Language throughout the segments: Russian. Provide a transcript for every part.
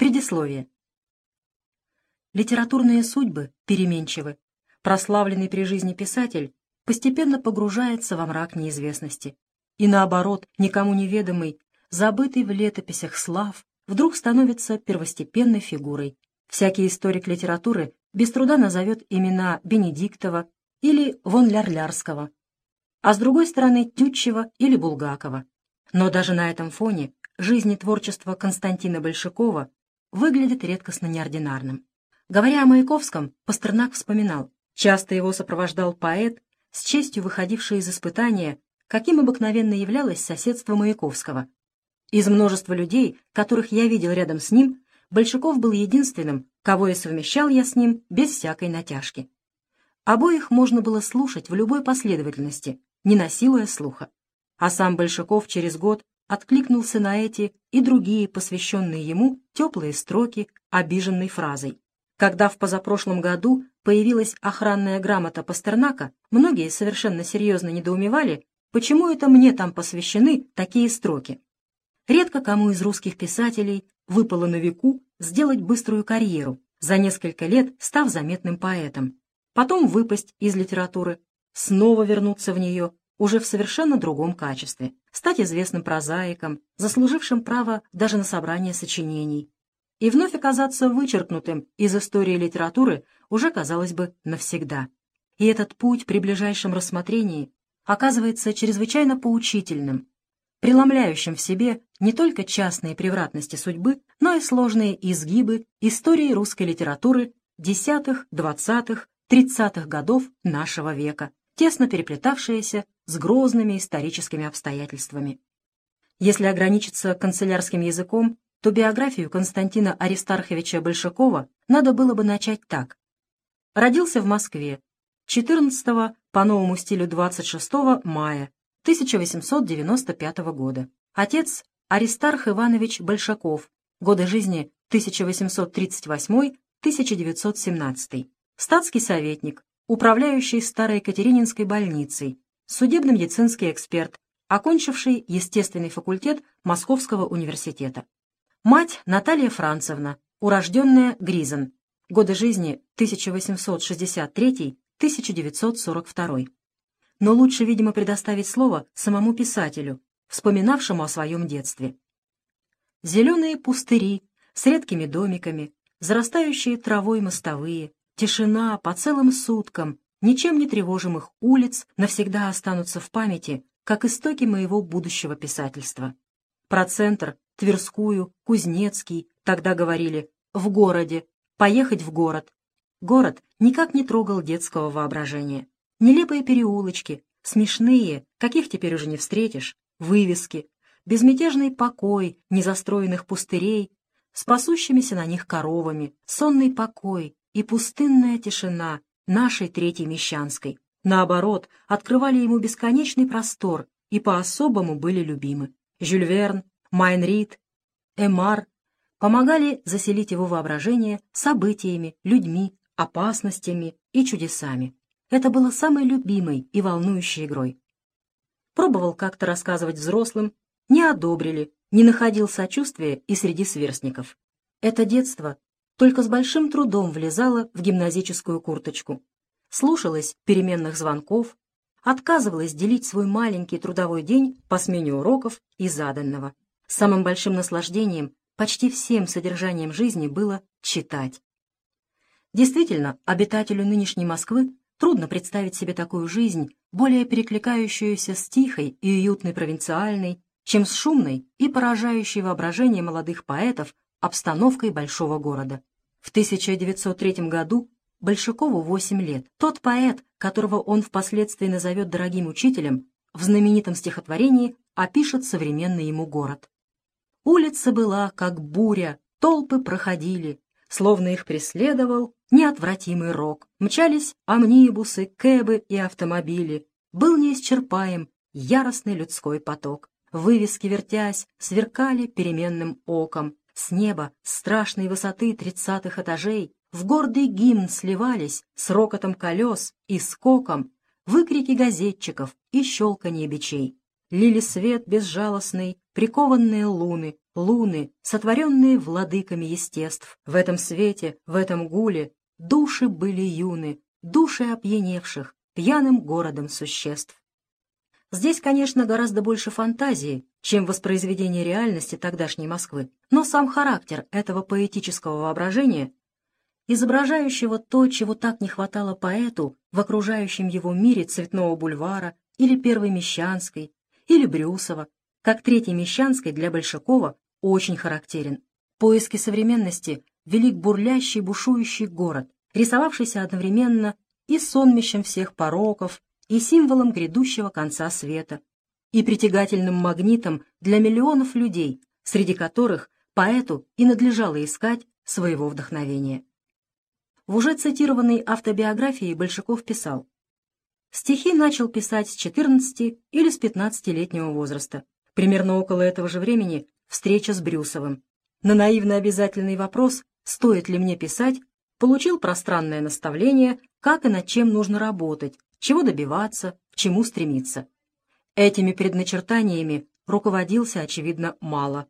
Предисловие. Литературные судьбы переменчивы. Прославленный при жизни писатель постепенно погружается во мрак неизвестности. И наоборот, никому неведомый, забытый в летописях слав, вдруг становится первостепенной фигурой. Всякий историк литературы без труда назовет имена Бенедиктова или Вон Лярлярского, а с другой стороны Тютчева или Булгакова. Но даже на этом фоне жизнь и творчество Константина Большакова выглядит редкостно неординарным. Говоря о Маяковском, Пастернак вспоминал, часто его сопровождал поэт, с честью выходивший из испытания, каким обыкновенно являлось соседство Маяковского. Из множества людей, которых я видел рядом с ним, Большаков был единственным, кого я совмещал я с ним без всякой натяжки. Обоих можно было слушать в любой последовательности, не насилуя слуха. А сам Большаков через год откликнулся на эти и другие посвященные ему теплые строки, обиженной фразой. Когда в позапрошлом году появилась охранная грамота Пастернака, многие совершенно серьезно недоумевали, почему это мне там посвящены такие строки. Редко кому из русских писателей выпало на веку сделать быструю карьеру, за несколько лет став заметным поэтом, потом выпасть из литературы, снова вернуться в нее уже в совершенно другом качестве, стать известным прозаиком, заслужившим право даже на собрание сочинений, и вновь оказаться вычеркнутым из истории литературы уже, казалось бы, навсегда. И этот путь при ближайшем рассмотрении оказывается чрезвычайно поучительным, преломляющим в себе не только частные превратности судьбы, но и сложные изгибы истории русской литературы десятых, двадцатых, тридцатых годов нашего века, тесно переплетавшиеся с грозными историческими обстоятельствами. Если ограничиться канцелярским языком, то биографию Константина Аристарховича Большакова надо было бы начать так. Родился в Москве 14 по новому стилю 26 мая 1895 года. Отец Аристарх Иванович Большаков, годы жизни 1838-1917, статский советник, управляющий Старой Екатерининской больницей, судебно-медицинский эксперт, окончивший естественный факультет Московского университета. Мать Наталья Францевна, урожденная Гризен. Годы жизни 1863-1942. Но лучше, видимо, предоставить слово самому писателю, вспоминавшему о своем детстве. Зеленые пустыри с редкими домиками, зарастающие травой мостовые, тишина по целым суткам, ничем не тревожимых улиц навсегда останутся в памяти, как истоки моего будущего писательства. Про центр Тверскую, Кузнецкий, тогда говорили, в городе, поехать в город. Город никак не трогал детского воображения. Нелепые переулочки, смешные, каких теперь уже не встретишь, вывески, безмятежный покой незастроенных пустырей с пасущимися на них коровами, сонный покой и пустынная тишина нашей Третьей Мещанской, наоборот, открывали ему бесконечный простор и по-особому были любимы. Жюль Верн, Майнрид, Эмар помогали заселить его воображение событиями, людьми, опасностями и чудесами. Это было самой любимой и волнующей игрой. Пробовал как-то рассказывать взрослым, не одобрили, не находил сочувствия и среди сверстников. Это детство только с большим трудом влезало в гимназическую курточку. Слушалось переменных звонков, отказывалось делить свой маленький трудовой день по смене уроков и заданного. Самым большим наслаждением, почти всем содержанием жизни было читать. Действительно, обитателю нынешней Москвы трудно представить себе такую жизнь, более перекликающуюся с тихой и уютной провинциальной, чем с шумной и поражающей воображение молодых поэтов обстановкой большого города. В 1903 году Большакову 8 лет. Тот поэт, которого он впоследствии назовет дорогим учителем, в знаменитом стихотворении опишет современный ему город. Улица была, как буря, толпы проходили, словно их преследовал неотвратимый рок. Мчались амнибусы, кэбы и автомобили. Был неисчерпаем яростный людской поток. Вывески, вертясь, сверкали переменным оком. С неба, страшной высоты тридцатых этажей, в гордый гимн сливались с рокотом колес и скоком выкрики газетчиков и щелканье бичей. лили свет безжалостный, прикованные луны, луны, сотворенные владыками естеств. В этом свете, в этом гуле души были юны, души опьяневших, пьяным городом существ. Здесь, конечно, гораздо больше фантазии, чем воспроизведение реальности тогдашней Москвы, но сам характер этого поэтического воображения, изображающего то, чего так не хватало поэту в окружающем его мире Цветного бульвара или Первой Мещанской, или Брюсова, как Третьей Мещанской для Большакова, очень характерен. Поиски современности велик бурлящий, бушующий город, рисовавшийся одновременно и сонмищем всех пороков, и символом грядущего конца света, и притягательным магнитом для миллионов людей, среди которых поэту и надлежало искать своего вдохновения. В уже цитированной автобиографии Большаков писал «Стихи начал писать с 14 или с 15-летнего возраста. Примерно около этого же времени встреча с Брюсовым. На наивно обязательный вопрос, стоит ли мне писать, получил пространное наставление, как и над чем нужно работать, чего добиваться, к чему стремиться. Этими предначертаниями руководился, очевидно, мало.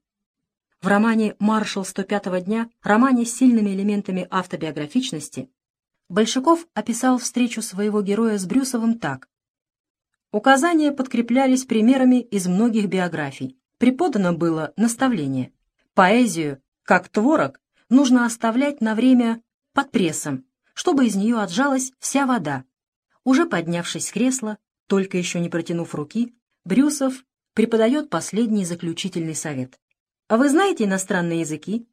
В романе «Маршал 105-го дня», романе с сильными элементами автобиографичности, Большаков описал встречу своего героя с Брюсовым так. Указания подкреплялись примерами из многих биографий. Преподано было наставление. Поэзию, как творог, нужно оставлять на время под прессом, чтобы из нее отжалась вся вода, уже поднявшись с кресла, только еще не протянув руки, Брюсов преподает последний заключительный совет. А вы знаете иностранные языки?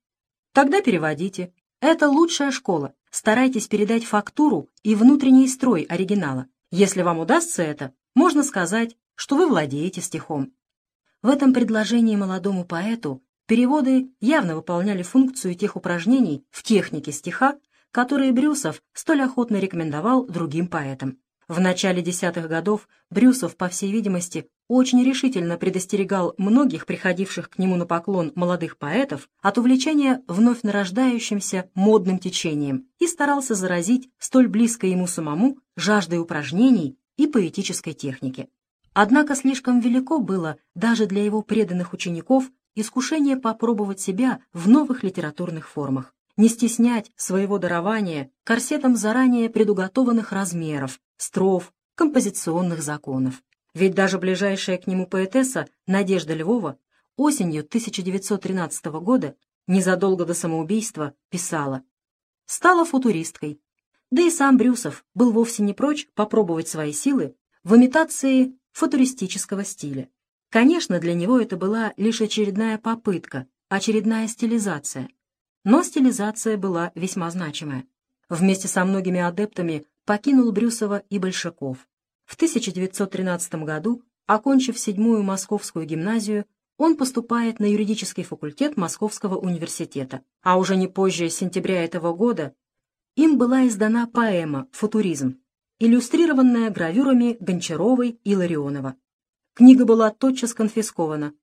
Тогда переводите. Это лучшая школа. Старайтесь передать фактуру и внутренний строй оригинала. Если вам удастся это, можно сказать, что вы владеете стихом. В этом предложении молодому поэту переводы явно выполняли функцию тех упражнений в технике стиха, которые Брюсов столь охотно рекомендовал другим поэтам. В начале десятых годов Брюсов, по всей видимости, очень решительно предостерегал многих приходивших к нему на поклон молодых поэтов от увлечения вновь нарождающимся модным течением и старался заразить столь близко ему самому жаждой упражнений и поэтической техники. Однако слишком велико было даже для его преданных учеников искушение попробовать себя в новых литературных формах не стеснять своего дарования корсетом заранее предуготованных размеров, строф, композиционных законов. Ведь даже ближайшая к нему поэтесса Надежда Львова осенью 1913 года, незадолго до самоубийства, писала «Стала футуристкой». Да и сам Брюсов был вовсе не прочь попробовать свои силы в имитации футуристического стиля. Конечно, для него это была лишь очередная попытка, очередная стилизация, но стилизация была весьма значимая. Вместе со многими адептами покинул Брюсова и Большаков. В 1913 году, окончив седьмую Московскую гимназию, он поступает на юридический факультет Московского университета, а уже не позже сентября этого года им была издана поэма «Футуризм», иллюстрированная гравюрами Гончаровой и Ларионова. Книга была тотчас конфискована.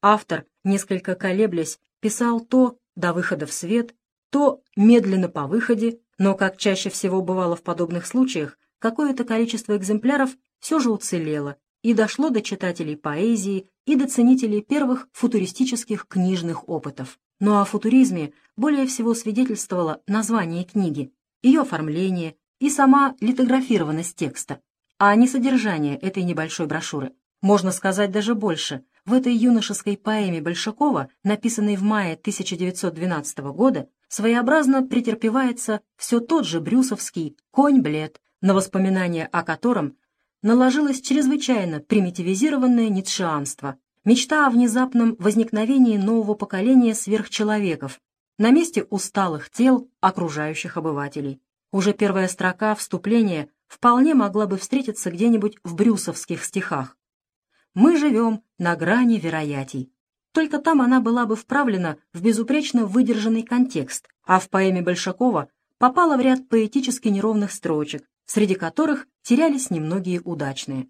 Автор, несколько колеблясь, писал то, до выхода в свет, то медленно по выходе, но, как чаще всего бывало в подобных случаях, какое-то количество экземпляров все же уцелело и дошло до читателей поэзии и до ценителей первых футуристических книжных опытов. Но о футуризме более всего свидетельствовало название книги, ее оформление и сама литографированность текста, а не содержание этой небольшой брошюры. Можно сказать даже больше. В этой юношеской поэме Большакова, написанной в мае 1912 года, своеобразно претерпевается все тот же брюсовский «Конь-блед», на воспоминания о котором наложилось чрезвычайно примитивизированное ницшеанство, мечта о внезапном возникновении нового поколения сверхчеловеков на месте усталых тел окружающих обывателей. Уже первая строка вступления вполне могла бы встретиться где-нибудь в брюсовских стихах, мы живем на грани вероятий. Только там она была бы вправлена в безупречно выдержанный контекст, а в поэме Большакова попала в ряд поэтически неровных строчек, среди которых терялись немногие удачные.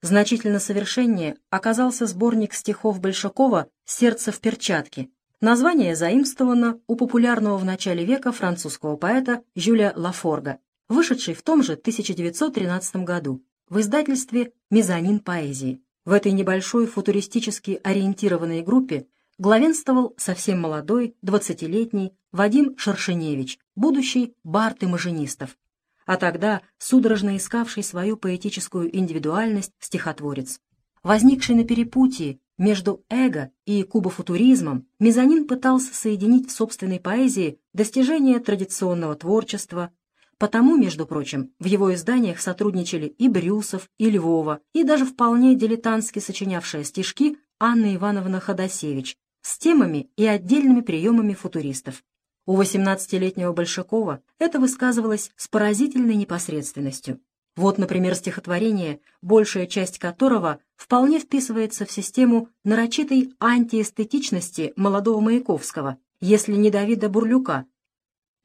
Значительно совершеннее оказался сборник стихов Большакова «Сердце в перчатке». Название заимствовано у популярного в начале века французского поэта Жюля Лафорга, вышедший в том же 1913 году в издательстве «Мезонин поэзии». В этой небольшой футуристически ориентированной группе главенствовал совсем молодой, двадцатилетний Вадим Шершеневич, будущий бард имажинистов, а тогда судорожно искавший свою поэтическую индивидуальность стихотворец. Возникший на перепутье между эго и кубофутуризмом, Мезонин пытался соединить в собственной поэзии достижения традиционного творчества, потому, между прочим, в его изданиях сотрудничали и Брюсов, и Львова, и даже вполне дилетантски сочинявшая стишки Анна Ивановна Ходосевич с темами и отдельными приемами футуристов. У 18-летнего Большакова это высказывалось с поразительной непосредственностью. Вот, например, стихотворение, большая часть которого вполне вписывается в систему нарочитой антиэстетичности молодого Маяковского, если не Давида Бурлюка,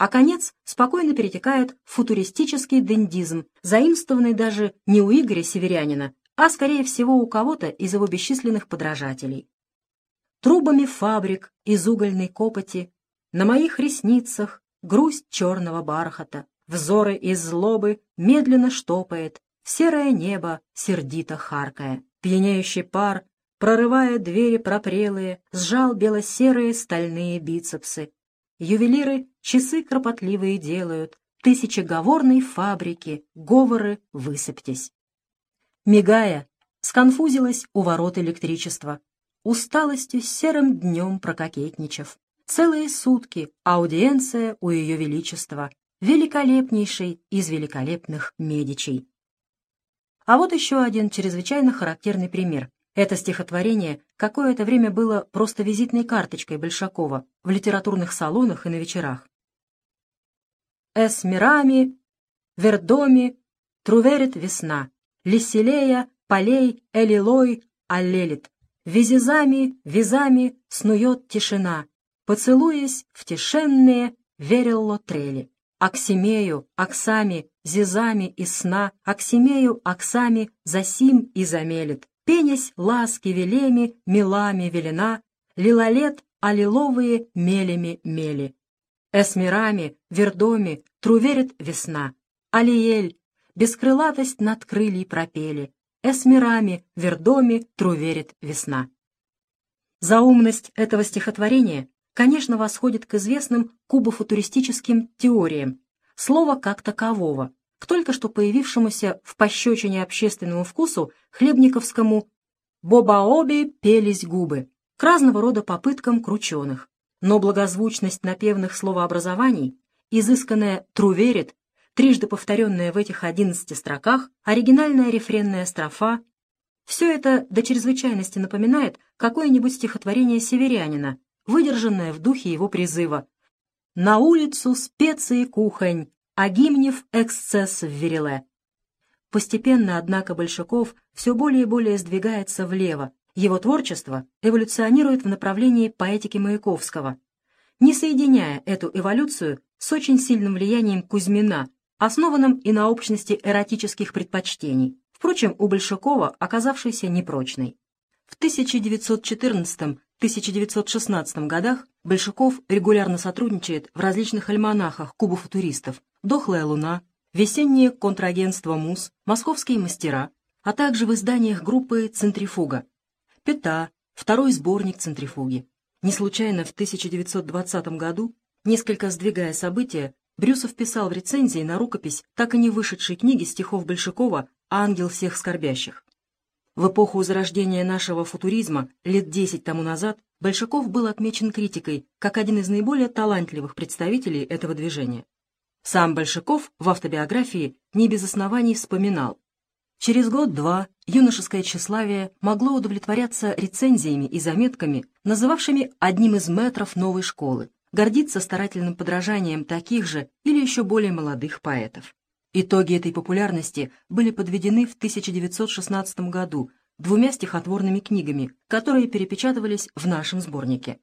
а конец спокойно перетекает в футуристический дендизм, заимствованный даже не у Игоря Северянина, а, скорее всего, у кого-то из его бесчисленных подражателей. Трубами фабрик из угольной копоти, на моих ресницах грусть черного бархата, Взоры из злобы медленно штопает, Серое небо сердито харкая. Пьяняющий пар, прорывая двери пропрелые, Сжал бело-серые стальные бицепсы. Ювелиры часы кропотливые делают, Тысячеговорной фабрики, говоры высыпьтесь. Мигая, сконфузилась у ворот электричества, Усталостью серым днем прококетничав. Целые сутки аудиенция у ее величества — великолепнейший из великолепных Медичей. А вот еще один чрезвычайно характерный пример. Это стихотворение какое-то время было просто визитной карточкой Большакова в литературных салонах и на вечерах. «Эсмирами, вердоми, труверит весна, лиселея, полей, элилой, аллелит, визизами, визами снует тишина, поцелуясь в тишенные верелло трели». Аксимею, Аксами, Зизами и сна, Аксимею, Аксами, Засим и замелет. Пенясь ласки велеми, мелами велена, Лилолет, а лиловые мелями мели. Эсмирами, Вердоми, труверит весна. Алиель, бескрылатость над крыльей пропели. Эсмирами, Вердоми, труверит весна. Заумность этого стихотворения конечно, восходит к известным кубофутуристическим теориям, слова как такового, к только что появившемуся в пощечине общественному вкусу хлебниковскому «бобаобе пелись губы», к разного рода попыткам крученых. Но благозвучность напевных словообразований, изысканная «труверит», трижды повторенная в этих одиннадцати строках, оригинальная рефренная строфа, все это до чрезвычайности напоминает какое-нибудь стихотворение северянина, выдержанная в духе его призыва. «На улицу специи кухонь, а гимнев эксцесс в Вереле». Постепенно, однако, Большаков все более и более сдвигается влево. Его творчество эволюционирует в направлении поэтики Маяковского, не соединяя эту эволюцию с очень сильным влиянием Кузьмина, основанным и на общности эротических предпочтений, впрочем, у Большакова оказавшейся непрочной. В 1914 1916 годах Большаков регулярно сотрудничает в различных альманахах кубофутуристов «Дохлая луна», «Весеннее контрагентство МУС», «Московские мастера», а также в изданиях группы «Центрифуга», «Пета», второй сборник «Центрифуги». Не случайно в 1920 году, несколько сдвигая события, Брюсов писал в рецензии на рукопись так и не вышедшей книги стихов Большакова «Ангел всех скорбящих». В эпоху зарождения нашего футуризма лет десять тому назад Большаков был отмечен критикой как один из наиболее талантливых представителей этого движения. Сам Большаков в автобиографии не без оснований вспоминал. Через год-два юношеское тщеславие могло удовлетворяться рецензиями и заметками, называвшими одним из метров новой школы, гордиться старательным подражанием таких же или еще более молодых поэтов. Итоги этой популярности были подведены в 1916 году двумя стихотворными книгами, которые перепечатывались в нашем сборнике.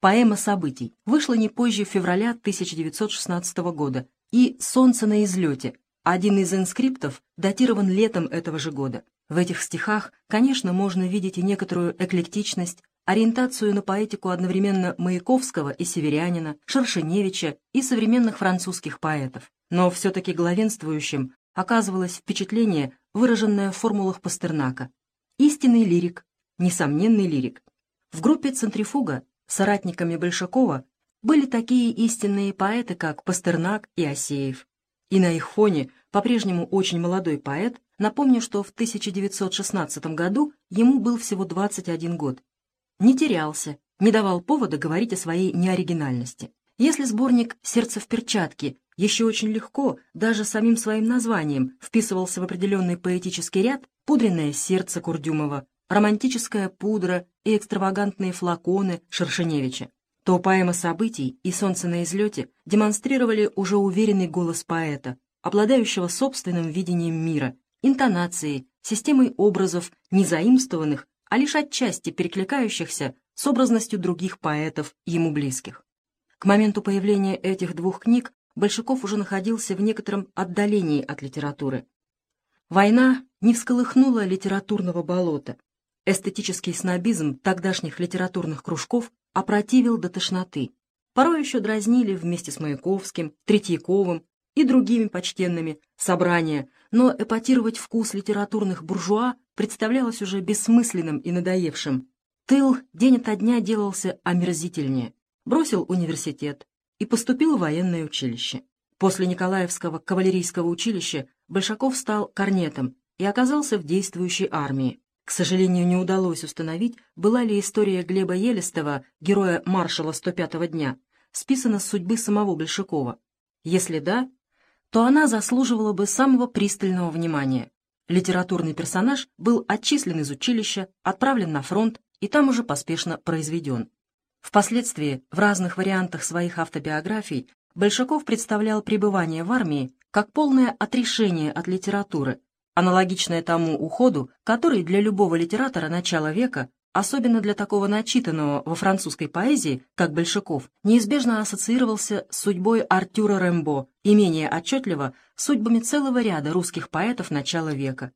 Поэма событий вышла не позже февраля 1916 года и «Солнце на излете», один из инскриптов датирован летом этого же года. В этих стихах, конечно, можно видеть и некоторую эклектичность, ориентацию на поэтику одновременно Маяковского и Северянина, Шершеневича и современных французских поэтов. Но все-таки главенствующим оказывалось впечатление, выраженное в формулах Пастернака. Истинный лирик, несомненный лирик. В группе «Центрифуга» соратниками Большакова были такие истинные поэты, как Пастернак и Осеев. И на их фоне по-прежнему очень молодой поэт, напомню, что в 1916 году ему был всего 21 год, не терялся, не давал повода говорить о своей неоригинальности. Если сборник «Сердце в перчатке» еще очень легко, даже самим своим названием, вписывался в определенный поэтический ряд, «Пудренное сердце» Курдюмова, «Романтическая пудра» и «Экстравагантные флаконы» Шершеневича, то поэма событий и «Солнце на излете» демонстрировали уже уверенный голос поэта, обладающего собственным видением мира, интонацией, системой образов, не заимствованных, а лишь отчасти перекликающихся с образностью других поэтов, ему близких. К моменту появления этих двух книг Большаков уже находился в некотором отдалении от литературы. Война не всколыхнула литературного болота. Эстетический снобизм тогдашних литературных кружков опротивил до тошноты. Порой еще дразнили вместе с Маяковским, Третьяковым и другими почтенными собрания, но эпатировать вкус литературных буржуа представлялось уже бессмысленным и надоевшим. Тыл день ото дня делался омерзительнее. Бросил университет и поступил в военное училище. После Николаевского кавалерийского училища Большаков стал корнетом и оказался в действующей армии. К сожалению, не удалось установить, была ли история Глеба Елистова, героя маршала 105-го дня, списана с судьбы самого Большакова. Если да, то она заслуживала бы самого пристального внимания. Литературный персонаж был отчислен из училища, отправлен на фронт и там уже поспешно произведен. Впоследствии, в разных вариантах своих автобиографий, Большаков представлял пребывание в армии как полное отрешение от литературы, аналогичное тому уходу, который для любого литератора начала века особенно для такого начитанного во французской поэзии, как Большаков, неизбежно ассоциировался с судьбой Артюра Рэмбо и менее отчетливо судьбами целого ряда русских поэтов начала века.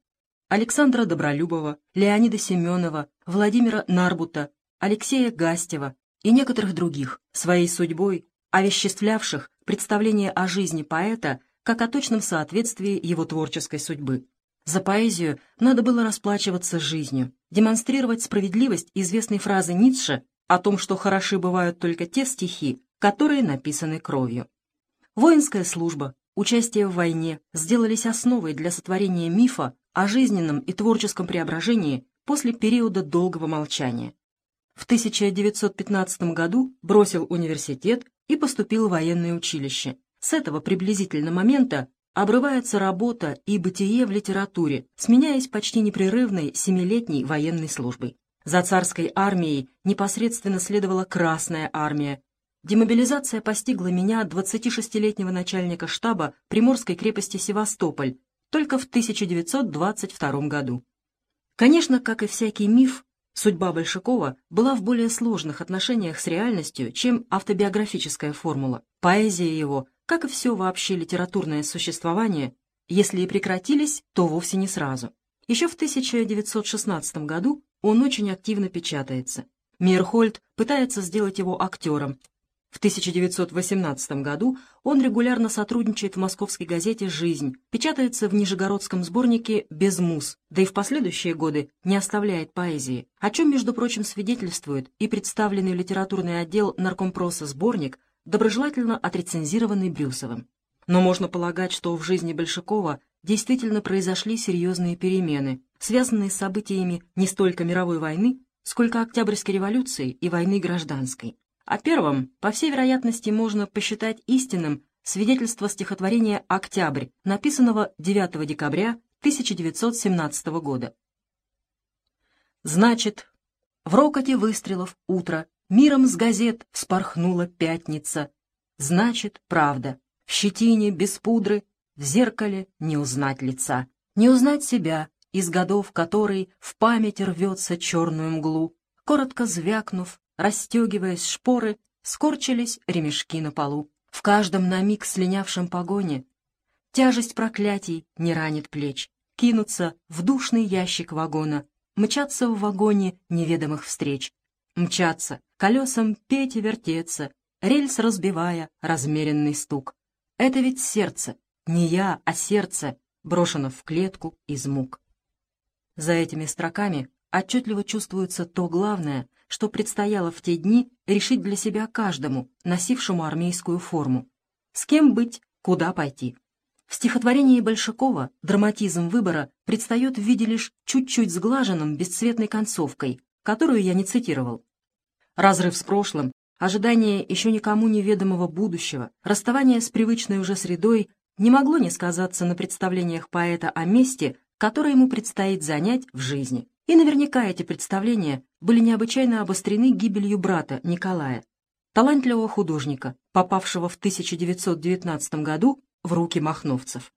Александра Добролюбова, Леонида Семенова, Владимира Нарбута, Алексея Гастева и некоторых других, своей судьбой, овеществлявших представление о жизни поэта как о точном соответствии его творческой судьбы. За поэзию надо было расплачиваться жизнью, демонстрировать справедливость известной фразы Ницше о том, что хороши бывают только те стихи, которые написаны кровью. Воинская служба, участие в войне сделались основой для сотворения мифа о жизненном и творческом преображении после периода долгого молчания. В 1915 году бросил университет и поступил в военное училище. С этого приблизительно момента обрывается работа и бытие в литературе, сменяясь почти непрерывной семилетней военной службой. За царской армией непосредственно следовала Красная армия. Демобилизация постигла меня, 26-летнего начальника штаба Приморской крепости Севастополь, только в 1922 году. Конечно, как и всякий миф, судьба Большакова была в более сложных отношениях с реальностью, чем автобиографическая формула. Поэзия его как и все вообще литературное существование, если и прекратились, то вовсе не сразу. Еще в 1916 году он очень активно печатается. Мирхольд пытается сделать его актером. В 1918 году он регулярно сотрудничает в московской газете «Жизнь», печатается в нижегородском сборнике «Без мус», да и в последующие годы не оставляет поэзии, о чем, между прочим, свидетельствует и представленный в литературный отдел наркомпроса сборник доброжелательно отрецензированный Брюсовым. Но можно полагать, что в жизни Большакова действительно произошли серьезные перемены, связанные с событиями не столько мировой войны, сколько Октябрьской революции и войны гражданской. О первом, по всей вероятности, можно посчитать истинным свидетельство стихотворения «Октябрь», написанного 9 декабря 1917 года. Значит, в рокоте выстрелов утро Миром с газет вспорхнула пятница. Значит, правда. В щетине, без пудры, в зеркале не узнать лица. Не узнать себя, из годов которой в память рвется черную мглу. Коротко звякнув, расстегиваясь шпоры, скорчились ремешки на полу. В каждом на миг слинявшем погоне тяжесть проклятий не ранит плеч. Кинуться в душный ящик вагона, мчаться в вагоне неведомых встреч. Мчаться, колесам петь и вертеться, рельс разбивая размеренный стук. Это ведь сердце, не я, а сердце, брошено в клетку из мук. За этими строками отчетливо чувствуется то главное, что предстояло в те дни решить для себя каждому, носившему армейскую форму. С кем быть, куда пойти. В стихотворении Большакова драматизм выбора предстает в виде лишь чуть-чуть сглаженным бесцветной концовкой, которую я не цитировал. Разрыв с прошлым, ожидание еще никому неведомого будущего, расставание с привычной уже средой не могло не сказаться на представлениях поэта о месте, которое ему предстоит занять в жизни. И наверняка эти представления были необычайно обострены гибелью брата Николая, талантливого художника, попавшего в 1919 году в руки махновцев.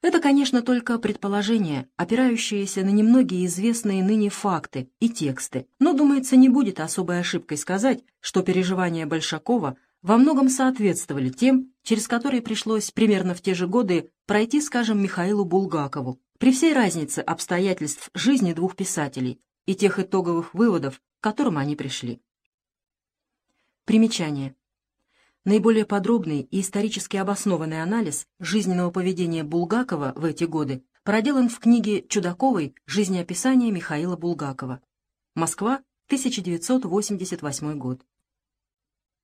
Это, конечно, только предположение, опирающееся на немногие известные ныне факты и тексты, но, думается, не будет особой ошибкой сказать, что переживания Большакова во многом соответствовали тем, через которые пришлось примерно в те же годы пройти, скажем, Михаилу Булгакову, при всей разнице обстоятельств жизни двух писателей и тех итоговых выводов, к которым они пришли. Примечание. Наиболее подробный и исторически обоснованный анализ жизненного поведения Булгакова в эти годы проделан в книге Чудаковой «Жизнеописание Михаила Булгакова». Москва, 1988 год.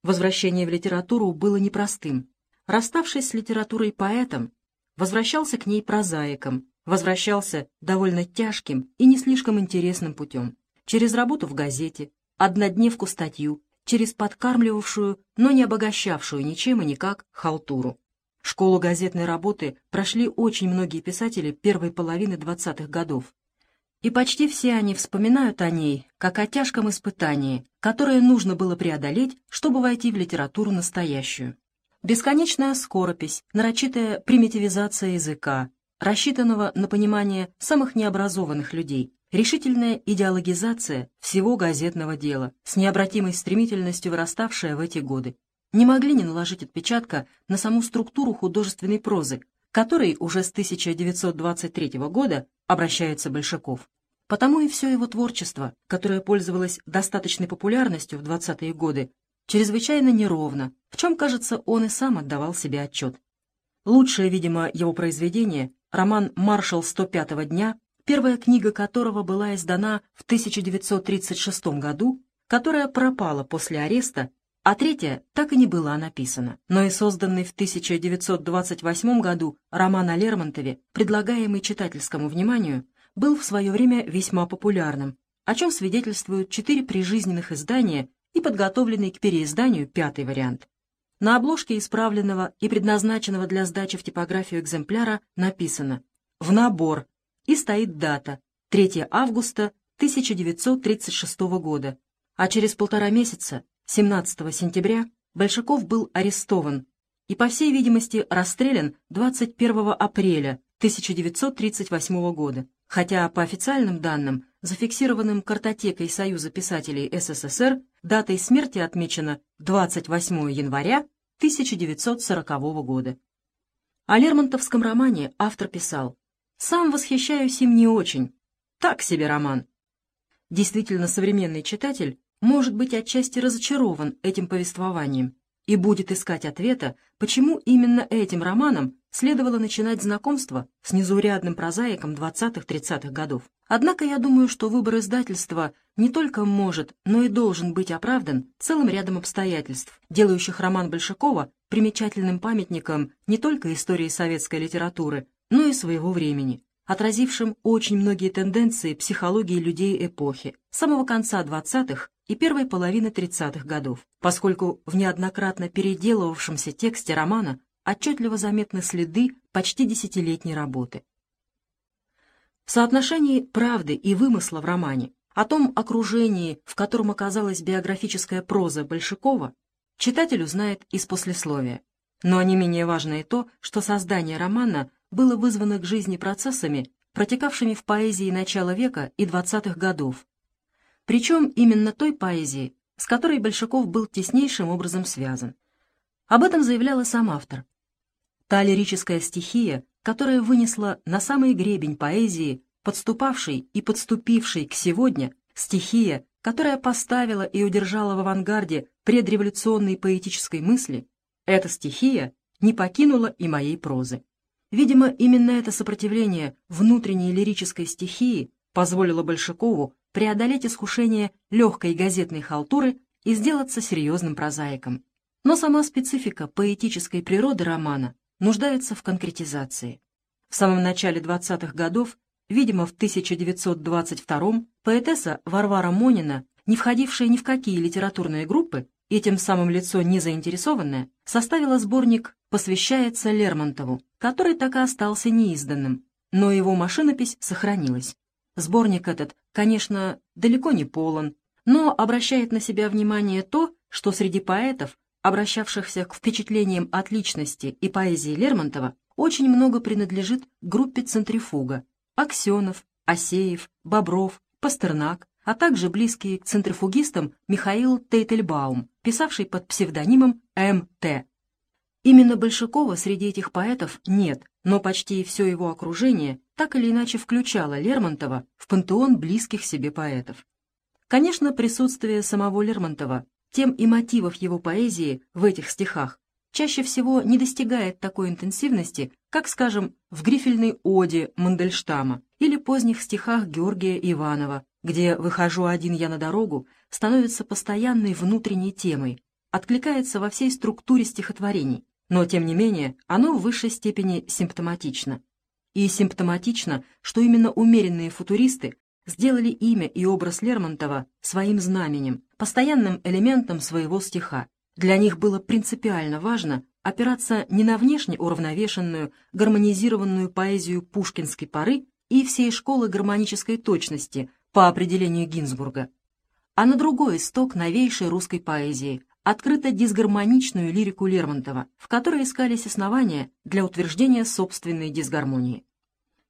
Возвращение в литературу было непростым. Расставшись с литературой поэтом, возвращался к ней прозаиком, возвращался довольно тяжким и не слишком интересным путем. Через работу в газете, однодневку статью, через подкармливавшую, но не обогащавшую ничем и никак халтуру. Школу газетной работы прошли очень многие писатели первой половины 20-х годов. И почти все они вспоминают о ней, как о тяжком испытании, которое нужно было преодолеть, чтобы войти в литературу настоящую. Бесконечная скоропись, нарочитая примитивизация языка, рассчитанного на понимание самых необразованных людей, решительная идеологизация всего газетного дела, с необратимой стремительностью выраставшая в эти годы, не могли не наложить отпечатка на саму структуру художественной прозы, которой уже с 1923 года обращается Большаков. Потому и все его творчество, которое пользовалось достаточной популярностью в 20-е годы, чрезвычайно неровно, в чем, кажется, он и сам отдавал себе отчет. Лучшее, видимо, его произведение роман «Маршал 105-го дня», первая книга которого была издана в 1936 году, которая пропала после ареста, а третья так и не была написана. Но и созданный в 1928 году роман о Лермонтове, предлагаемый читательскому вниманию, был в свое время весьма популярным, о чем свидетельствуют четыре прижизненных издания и подготовленный к переизданию пятый вариант. На обложке исправленного и предназначенного для сдачи в типографию экземпляра написано «В набор» и стоит дата 3 августа 1936 года, а через полтора месяца, 17 сентября, Большаков был арестован и, по всей видимости, расстрелян 21 апреля 1938 года, хотя по официальным данным, зафиксированным картотекой Союза писателей СССР, датой смерти отмечена 28 января 1940 года. О Лермонтовском романе автор писал «Сам восхищаюсь им не очень. Так себе роман». Действительно, современный читатель может быть отчасти разочарован этим повествованием и будет искать ответа, почему именно этим романом следовало начинать знакомство с незаурядным прозаиком 20-30-х годов. Однако я думаю, что выбор издательства не только может, но и должен быть оправдан целым рядом обстоятельств, делающих роман Большакова примечательным памятником не только истории советской литературы, но и своего времени, отразившим очень многие тенденции психологии людей эпохи, самого конца 20-х и первой половины 30-х годов, поскольку в неоднократно переделывавшемся тексте романа отчетливо заметны следы почти десятилетней работы. В соотношении правды и вымысла в романе, о том окружении, в котором оказалась биографическая проза Большакова, читатель узнает из послесловия. Но не менее важно и то, что создание романа было вызвано к жизни процессами, протекавшими в поэзии начала века и двадцатых годов. Причем именно той поэзии, с которой Большаков был теснейшим образом связан. Об этом заявлял и сам автор. Та лирическая стихия, которая вынесла на самый гребень поэзии, подступавшей и подступившей к сегодня, стихия, которая поставила и удержала в авангарде предреволюционной поэтической мысли, эта стихия не покинула и моей прозы. Видимо, именно это сопротивление внутренней лирической стихии позволило Большакову преодолеть искушение легкой газетной халтуры и сделаться серьезным прозаиком. Но сама специфика поэтической природы романа нуждается в конкретизации. В самом начале 20-х годов, видимо, в 1922 поэтесса Варвара Монина, не входившая ни в какие литературные группы и тем самым лицо не заинтересованное, составила сборник «Посвящается Лермонтову», который так и остался неизданным, но его машинопись сохранилась. Сборник этот, конечно, далеко не полон, но обращает на себя внимание то, что среди поэтов, обращавшихся к впечатлениям от личности и поэзии Лермонтова, очень много принадлежит группе центрифуга – Аксенов, Осеев, Бобров, Пастернак, а также близкий к центрифугистам Михаил Тейтельбаум, писавший под псевдонимом М.Т. Именно Большакова среди этих поэтов нет, но почти все его окружение так или иначе включало Лермонтова в пантеон близких себе поэтов. Конечно, присутствие самого Лермонтова, тем и мотивов его поэзии в этих стихах чаще всего не достигает такой интенсивности, как, скажем, в грифельной оде Мандельштама или поздних стихах Георгия Иванова, где «выхожу один я на дорогу» становится постоянной внутренней темой, откликается во всей структуре стихотворений, но, тем не менее, оно в высшей степени симптоматично. И симптоматично, что именно умеренные футуристы сделали имя и образ Лермонтова своим знаменем, постоянным элементом своего стиха. Для них было принципиально важно опираться не на внешне уравновешенную, гармонизированную поэзию пушкинской поры и всей школы гармонической точности по определению Гинзбурга, а на другой исток новейшей русской поэзии, открыто дисгармоничную лирику Лермонтова, в которой искались основания для утверждения собственной дисгармонии.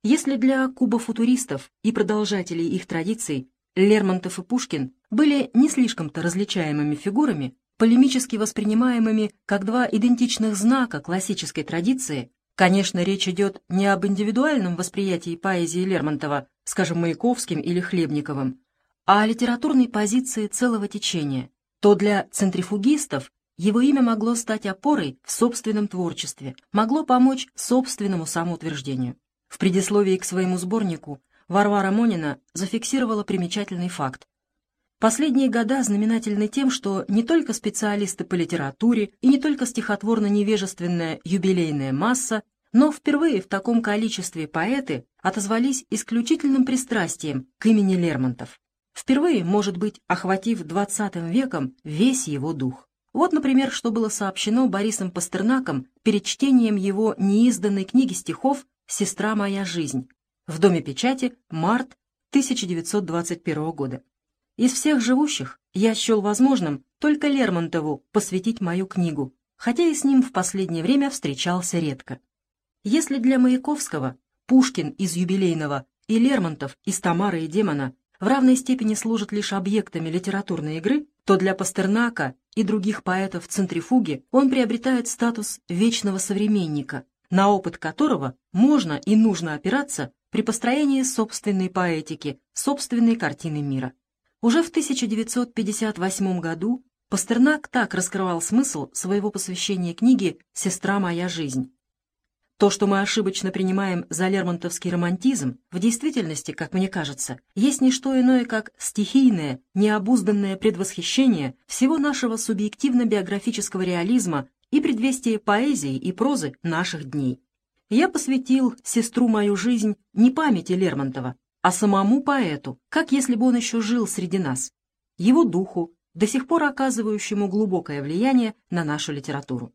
Если для кубофутуристов и продолжателей их традиций Лермонтов и Пушкин были не слишком-то различаемыми фигурами, полемически воспринимаемыми как два идентичных знака классической традиции, конечно, речь идет не об индивидуальном восприятии поэзии Лермонтова, скажем, Маяковским или Хлебниковым, а о литературной позиции целого течения, то для центрифугистов его имя могло стать опорой в собственном творчестве, могло помочь собственному самоутверждению. В предисловии к своему сборнику Варвара Монина зафиксировала примечательный факт. Последние года знаменательны тем, что не только специалисты по литературе и не только стихотворно-невежественная юбилейная масса, но впервые в таком количестве поэты отозвались исключительным пристрастием к имени Лермонтов впервые, может быть, охватив XX веком весь его дух. Вот, например, что было сообщено Борисом Пастернаком перед чтением его неизданной книги стихов «Сестра моя жизнь» в Доме печати, март 1921 года. Из всех живущих я счел возможным только Лермонтову посвятить мою книгу, хотя и с ним в последнее время встречался редко. Если для Маяковского Пушкин из юбилейного и Лермонтов из Тамары и Демона в равной степени служат лишь объектами литературной игры, то для Пастернака и других поэтов центрифуги он приобретает статус вечного современника, на опыт которого можно и нужно опираться при построении собственной поэтики, собственной картины мира. Уже в 1958 году Пастернак так раскрывал смысл своего посвящения книге «Сестра моя жизнь». То, что мы ошибочно принимаем за лермонтовский романтизм, в действительности, как мне кажется, есть не что иное, как стихийное, необузданное предвосхищение всего нашего субъективно-биографического реализма и предвестие поэзии и прозы наших дней. Я посвятил сестру мою жизнь не памяти Лермонтова, а самому поэту, как если бы он еще жил среди нас, его духу, до сих пор оказывающему глубокое влияние на нашу литературу.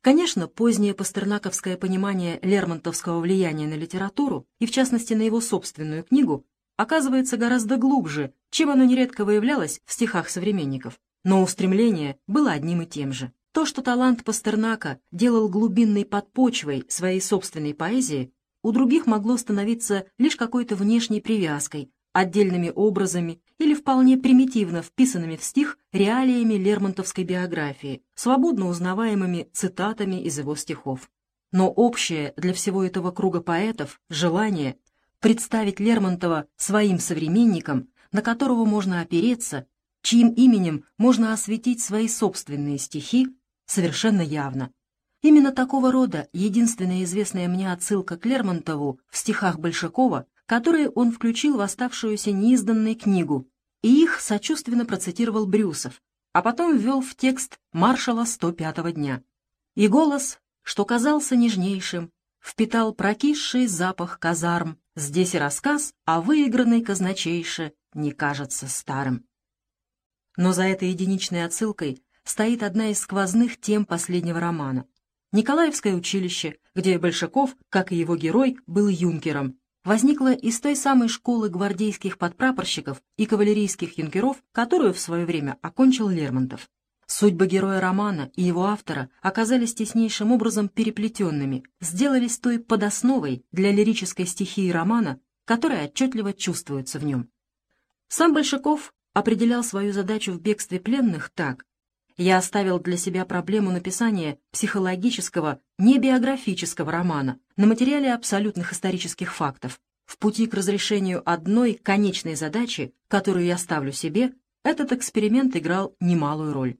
Конечно, позднее пастернаковское понимание лермонтовского влияния на литературу, и в частности на его собственную книгу, оказывается гораздо глубже, чем оно нередко выявлялось в стихах современников. Но устремление было одним и тем же. То, что талант Пастернака делал глубинной подпочвой своей собственной поэзии, у других могло становиться лишь какой-то внешней привязкой, отдельными образами или вполне примитивно вписанными в стих реалиями лермонтовской биографии, свободно узнаваемыми цитатами из его стихов. Но общее для всего этого круга поэтов желание представить Лермонтова своим современником, на которого можно опереться, чьим именем можно осветить свои собственные стихи, совершенно явно. Именно такого рода единственная известная мне отсылка к Лермонтову в стихах Большакова которые он включил в оставшуюся неизданной книгу, и их сочувственно процитировал Брюсов, а потом ввел в текст маршала 105-го дня. И голос, что казался нежнейшим, впитал прокисший запах казарм. Здесь и рассказ о выигранной казначейше не кажется старым. Но за этой единичной отсылкой стоит одна из сквозных тем последнего романа. Николаевское училище, где Большаков, как и его герой, был юнкером, возникло из той самой школы гвардейских подпрапорщиков и кавалерийских юнкеров, которую в свое время окончил Лермонтов. Судьбы героя романа и его автора оказались теснейшим образом переплетенными, сделались той подосновой для лирической стихии романа, которая отчетливо чувствуется в нем. Сам Большаков определял свою задачу в бегстве пленных так. «Я оставил для себя проблему написания психологического, не биографического романа на материале абсолютных исторических фактов. В пути к разрешению одной конечной задачи, которую я ставлю себе, этот эксперимент играл немалую роль.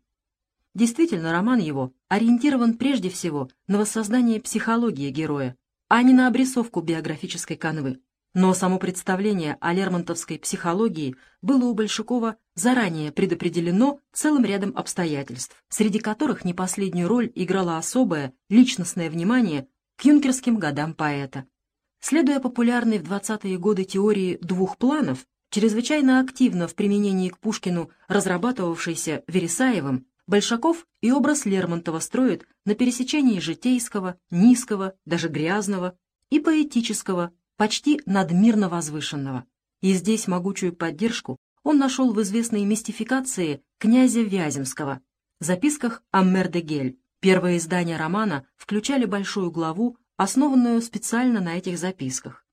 Действительно, роман его ориентирован прежде всего на воссоздание психологии героя, а не на обрисовку биографической канвы. Но само представление о лермонтовской психологии было у Большакова заранее предопределено целым рядом обстоятельств, среди которых не последнюю роль играло особое личностное внимание к юнкерским годам поэта. Следуя популярной в 20-е годы теории двух планов, чрезвычайно активно в применении к Пушкину разрабатывавшейся Вересаевым, Большаков и образ Лермонтова строят на пересечении житейского, низкого, даже грязного и поэтического, почти надмирно возвышенного. И здесь могучую поддержку он нашел в известной мистификации князя Вяземского, записках Аммер де Гель. Первые издания романа включали большую главу, основанную специально на этих записках.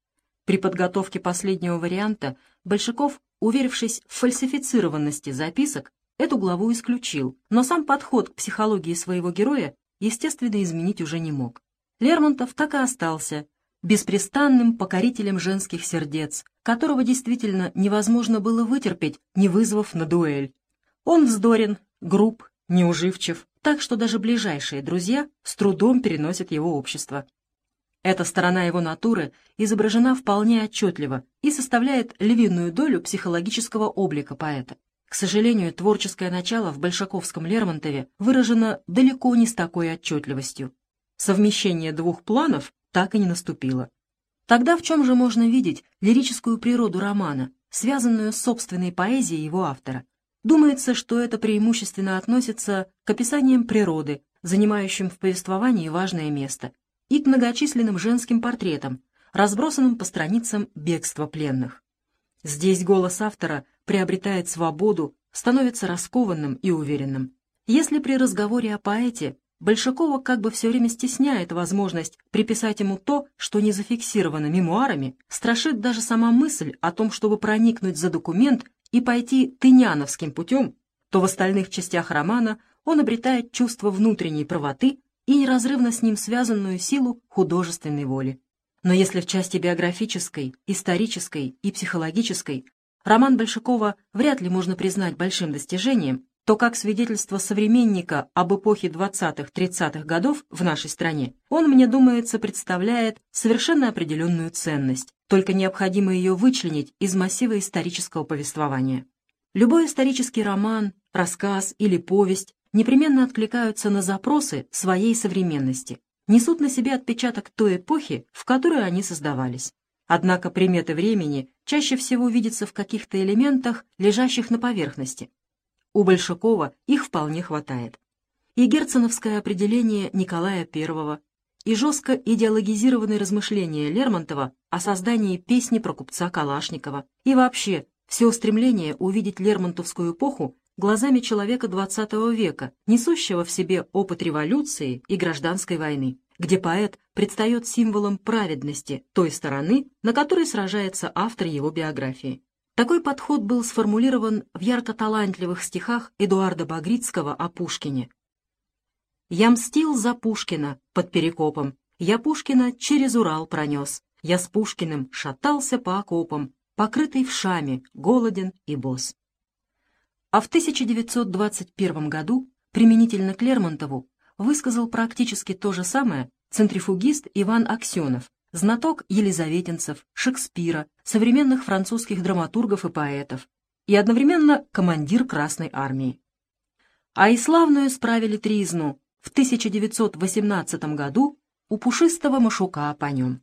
При подготовке последнего варианта Большаков, уверившись в фальсифицированности записок, Эту главу исключил, но сам подход к психологии своего героя, естественно, изменить уже не мог. Лермонтов так и остался беспрестанным покорителем женских сердец, которого действительно невозможно было вытерпеть, не вызвав на дуэль. Он вздорен, груб, неуживчив, так что даже ближайшие друзья с трудом переносят его общество. Эта сторона его натуры изображена вполне отчетливо и составляет львиную долю психологического облика поэта. К сожалению, творческое начало в Большаковском Лермонтове выражено далеко не с такой отчетливостью. Совмещение двух планов так и не наступило. Тогда в чем же можно видеть лирическую природу романа, связанную с собственной поэзией его автора? Думается, что это преимущественно относится к описаниям природы, занимающим в повествовании важное место, и к многочисленным женским портретам, разбросанным по страницам бегства пленных. Здесь голос автора приобретает свободу, становится раскованным и уверенным. Если при разговоре о поэте Большакова как бы все время стесняет возможность приписать ему то, что не зафиксировано мемуарами, страшит даже сама мысль о том, чтобы проникнуть за документ и пойти тыняновским путем, то в остальных частях романа он обретает чувство внутренней правоты и неразрывно с ним связанную силу художественной воли. Но если в части биографической, исторической и психологической роман Большакова вряд ли можно признать большим достижением, то как свидетельство современника об эпохе 20-30-х годов в нашей стране, он, мне думается, представляет совершенно определенную ценность, только необходимо ее вычленить из массива исторического повествования. Любой исторический роман, рассказ или повесть непременно откликаются на запросы своей современности, несут на себе отпечаток той эпохи, в которой они создавались. Однако приметы времени чаще всего видятся в каких-то элементах, лежащих на поверхности. У Большакова их вполне хватает. И герценовское определение Николая I, и жестко идеологизированные размышления Лермонтова о создании песни про купца Калашникова, и вообще все стремление увидеть Лермонтовскую эпоху глазами человека XX века, несущего в себе опыт революции и гражданской войны где поэт предстает символом праведности той стороны, на которой сражается автор его биографии. Такой подход был сформулирован в ярко-талантливых стихах Эдуарда Багрицкого о Пушкине. «Я мстил за Пушкина под Перекопом, я Пушкина через Урал пронес, я с Пушкиным шатался по окопам, покрытый вшами, голоден и босс». А в 1921 году, применительно к Лермонтову, высказал практически то же самое центрифугист Иван Аксенов, знаток елизаветинцев, Шекспира, современных французских драматургов и поэтов, и одновременно командир Красной Армии. А и славную справили тризну в 1918 году у пушистого Машука по нем.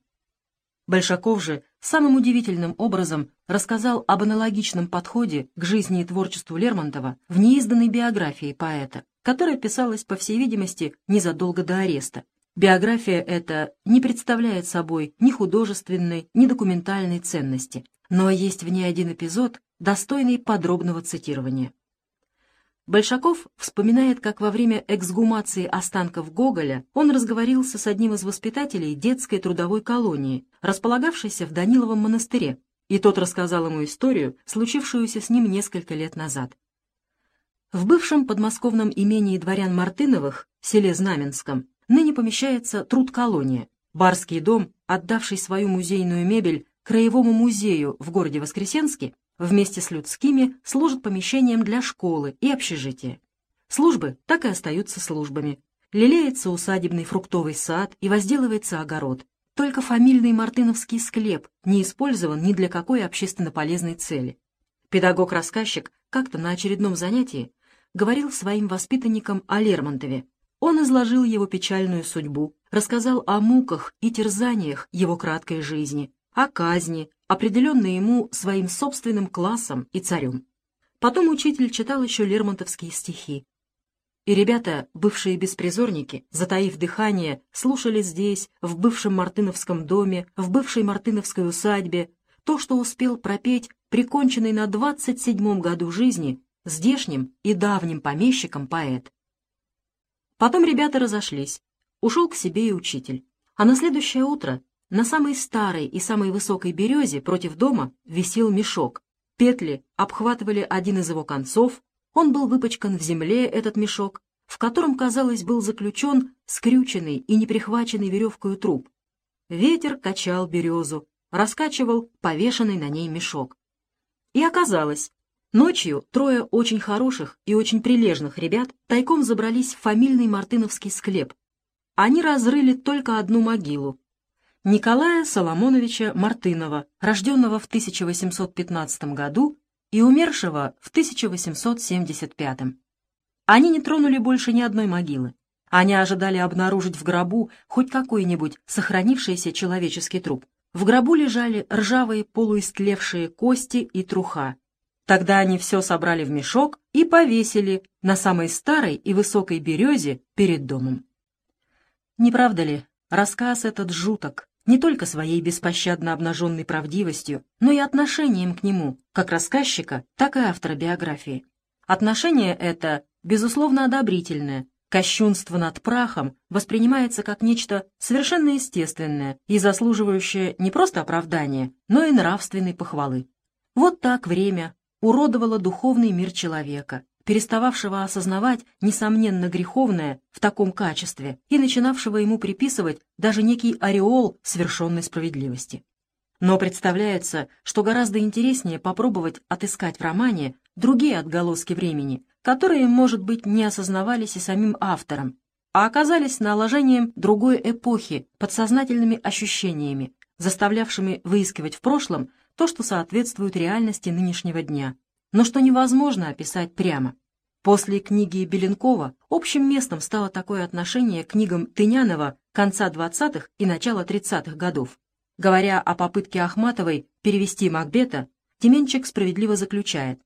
Большаков же самым удивительным образом рассказал об аналогичном подходе к жизни и творчеству Лермонтова в неизданной биографии поэта, которая писалась, по всей видимости, незадолго до ареста. Биография эта не представляет собой ни художественной, ни документальной ценности, но есть в ней один эпизод, достойный подробного цитирования. Большаков вспоминает, как во время эксгумации останков Гоголя он разговорился с одним из воспитателей детской трудовой колонии, располагавшейся в Даниловом монастыре, и тот рассказал ему историю, случившуюся с ним несколько лет назад. В бывшем подмосковном имении дворян Мартыновых, селе Знаменском, ныне помещается труд-колония, барский дом, отдавший свою музейную мебель Краевому музею в городе Воскресенске, вместе с людскими служит помещением для школы и общежития. Службы так и остаются службами. Лелеется усадебный фруктовый сад и возделывается огород. Только фамильный мартыновский склеп не использован ни для какой общественно полезной цели. Педагог-рассказчик как-то на очередном занятии говорил своим воспитанникам о Лермонтове. Он изложил его печальную судьбу, рассказал о муках и терзаниях его краткой жизни, о казни, определенной ему своим собственным классом и царем. Потом учитель читал еще лермонтовские стихи. И ребята, бывшие беспризорники, затаив дыхание, слушали здесь, в бывшем Мартыновском доме, в бывшей Мартыновской усадьбе, то, что успел пропеть приконченный на 27-м году жизни здешним и давним помещиком поэт. Потом ребята разошлись. Ушел к себе и учитель. А на следующее утро на самой старой и самой высокой березе против дома висел мешок. Петли обхватывали один из его концов, он был выпачкан в земле, этот мешок, в котором, казалось, был заключен скрюченный и неприхваченный веревкою труп. Ветер качал березу, раскачивал повешенный на ней мешок. И оказалось, ночью трое очень хороших и очень прилежных ребят тайком забрались в фамильный мартыновский склеп. Они разрыли только одну могилу, Николая Соломоновича Мартынова, рожденного в 1815 году и умершего в 1875. Они не тронули больше ни одной могилы. Они ожидали обнаружить в гробу хоть какой-нибудь сохранившийся человеческий труп. В гробу лежали ржавые полуистлевшие кости и труха. Тогда они все собрали в мешок и повесили на самой старой и высокой березе перед домом. Не правда ли, рассказ этот жуток, не только своей беспощадно обнаженной правдивостью, но и отношением к нему, как рассказчика, так и автора биографии. Отношение это, безусловно, одобрительное, кощунство над прахом воспринимается как нечто совершенно естественное и заслуживающее не просто оправдания, но и нравственной похвалы. Вот так время уродовало духовный мир человека, перестававшего осознавать несомненно греховное в таком качестве и начинавшего ему приписывать даже некий ореол совершенной справедливости. Но представляется, что гораздо интереснее попробовать отыскать в романе другие отголоски времени, которые, может быть, не осознавались и самим автором, а оказались наложением другой эпохи подсознательными ощущениями, заставлявшими выискивать в прошлом то, что соответствует реальности нынешнего дня, но что невозможно описать прямо. После книги Беленкова общим местом стало такое отношение к книгам Тынянова конца 20-х и начала 30-х годов. Говоря о попытке Ахматовой перевести Макбета, Теменчик справедливо заключает.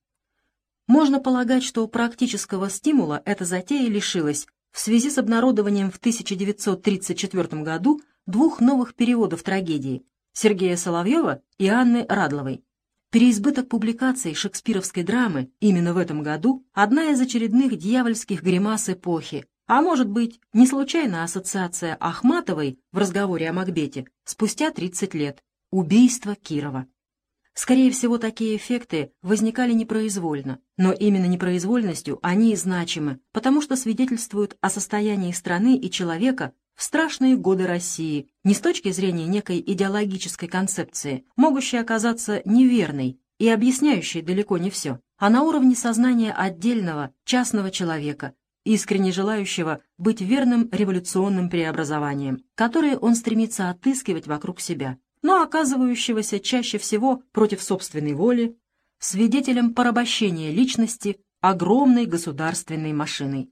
Можно полагать, что практического стимула эта затея лишилась в связи с обнародованием в 1934 году двух новых переводов трагедии Сергея Соловьева и Анны Радловой. Переизбыток публикаций шекспировской драмы именно в этом году – одна из очередных дьявольских гримас эпохи, а может быть, не случайно ассоциация Ахматовой в разговоре о Макбете спустя 30 лет – убийство Кирова. Скорее всего, такие эффекты возникали непроизвольно, но именно непроизвольностью они и значимы, потому что свидетельствуют о состоянии страны и человека в страшные годы России, не с точки зрения некой идеологической концепции, могущей оказаться неверной и объясняющей далеко не все, а на уровне сознания отдельного, частного человека, искренне желающего быть верным революционным преобразованиям, которые он стремится отыскивать вокруг себя, но оказывающегося чаще всего против собственной воли, свидетелем порабощения личности огромной государственной машиной.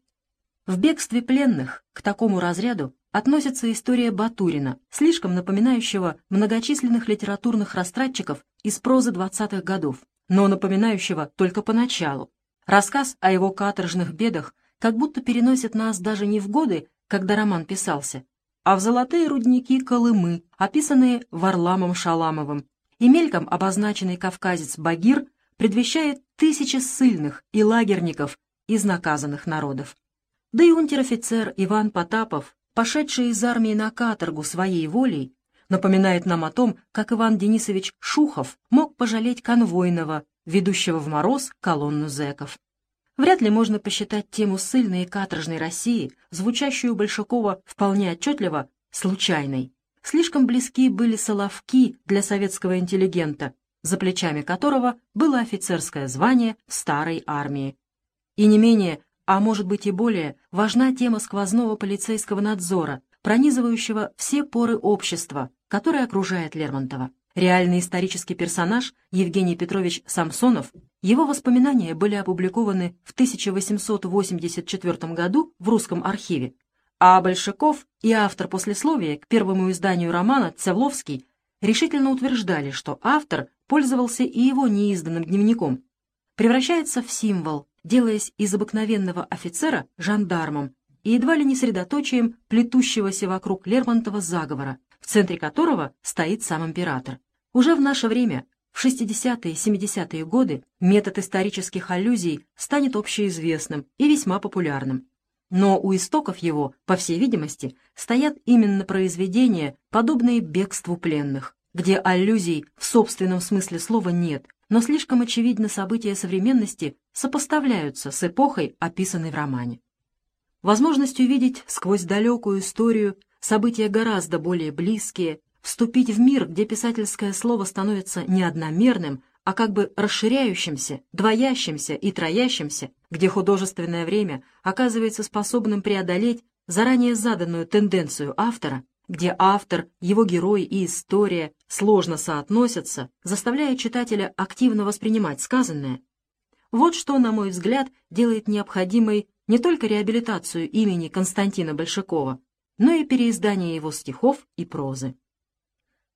В бегстве пленных к такому разряду относится история Батурина, слишком напоминающего многочисленных литературных растратчиков из прозы 20-х годов, но напоминающего только поначалу. Рассказ о его каторжных бедах как будто переносит нас даже не в годы, когда роман писался, а в золотые рудники Колымы, описанные Варламом Шаламовым, и мельком обозначенный кавказец Багир предвещает тысячи ссыльных и лагерников из наказанных народов. Да и унтер-офицер Иван Потапов пошедший из армии на каторгу своей волей, напоминает нам о том, как Иван Денисович Шухов мог пожалеть конвойного, ведущего в мороз колонну зэков. Вряд ли можно посчитать тему ссыльной и каторжной России, звучащую Большакова вполне отчетливо, случайной. Слишком близки были соловки для советского интеллигента, за плечами которого было офицерское звание в старой армии. И не менее а может быть и более, важна тема сквозного полицейского надзора, пронизывающего все поры общества, которое окружает Лермонтова. Реальный исторический персонаж Евгений Петрович Самсонов, его воспоминания были опубликованы в 1884 году в Русском архиве, а Большаков и автор послесловия к первому изданию романа Цевловский решительно утверждали, что автор пользовался и его неизданным дневником, превращается в символ, делаясь из обыкновенного офицера жандармом и едва ли не средоточием плетущегося вокруг Лермонтова заговора, в центре которого стоит сам император. Уже в наше время, в 60-е и 70-е годы, метод исторических аллюзий станет общеизвестным и весьма популярным. Но у истоков его, по всей видимости, стоят именно произведения, подобные бегству пленных, где аллюзий в собственном смысле слова нет, но слишком очевидно события современности сопоставляются с эпохой, описанной в романе. Возможность увидеть сквозь далекую историю события гораздо более близкие, вступить в мир, где писательское слово становится не одномерным, а как бы расширяющимся, двоящимся и троящимся, где художественное время оказывается способным преодолеть заранее заданную тенденцию автора, где автор, его герой и история сложно соотносятся, заставляя читателя активно воспринимать сказанное, вот что, на мой взгляд, делает необходимой не только реабилитацию имени Константина Большакова, но и переиздание его стихов и прозы.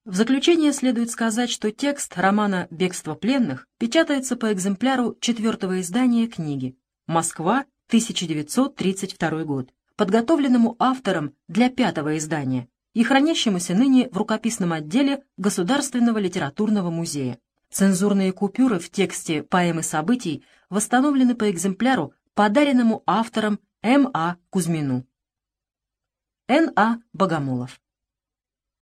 В заключение следует сказать, что текст романа «Бегство пленных» печатается по экземпляру четвертого издания книги «Москва, 1932 год», подготовленному автором для пятого издания и хранящемуся ныне в рукописном отделе Государственного литературного музея. Цензурные купюры в тексте поэмы событий восстановлены по экземпляру, подаренному автором М.А. Кузьмину. Н.А. Богомолов